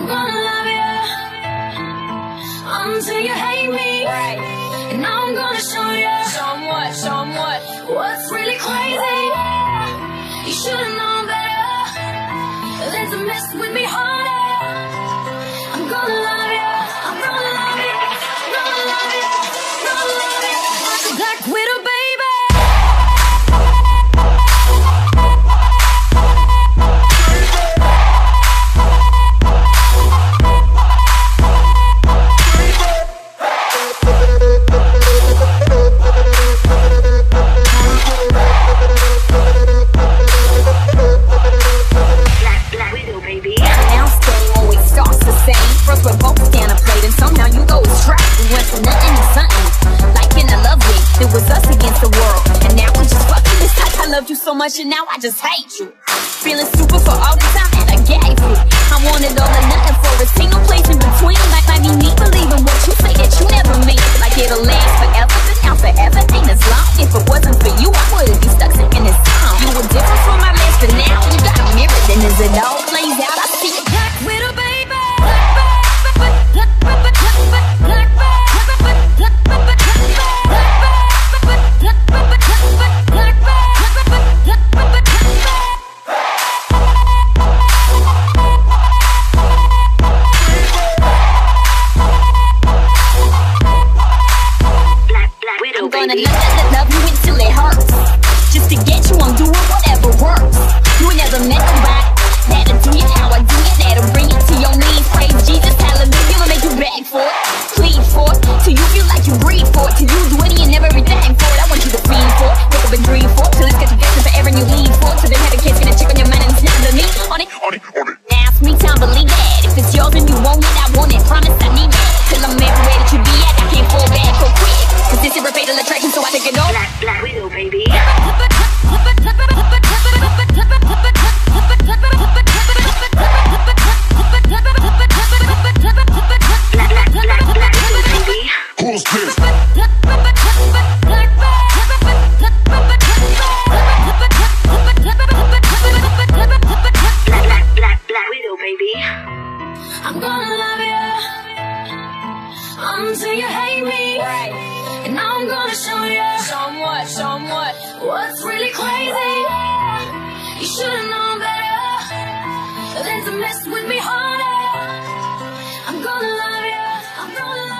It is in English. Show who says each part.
Speaker 1: I'm gonna love you until you hate me.
Speaker 2: Loved you so much and now I just hate you. Feeling stupid for all the time. I gonna love, love, love you until it hurts. Just to get you, I'm doing whatever works. You never met nobody that'll do it how I do it. That'll bring it to your knees. Praise Jesus, hallelujah. I'll make you beg for it, plead for it, till you feel like you breathe for it, till you do any and everything for it. I want you to fiend for it, wake up and dream for it, till it's got together forever and you lean for it. Till then have a kiss, gonna check on your mind and it's not me, on it.
Speaker 3: On it, on it.
Speaker 2: Fatal attraction, so I take it all.
Speaker 4: Black, black widow, baby. Black, black, black, black widow, baby.
Speaker 3: Who's this?
Speaker 4: Black, black, black, black widow, baby.
Speaker 1: I'm gonna love you until you hate me. And now I'm gonna show you
Speaker 2: somewhat, somewhat
Speaker 1: What's really crazy? You should've known better. Than to mess with me harder. I'm gonna love you, I'm gonna love you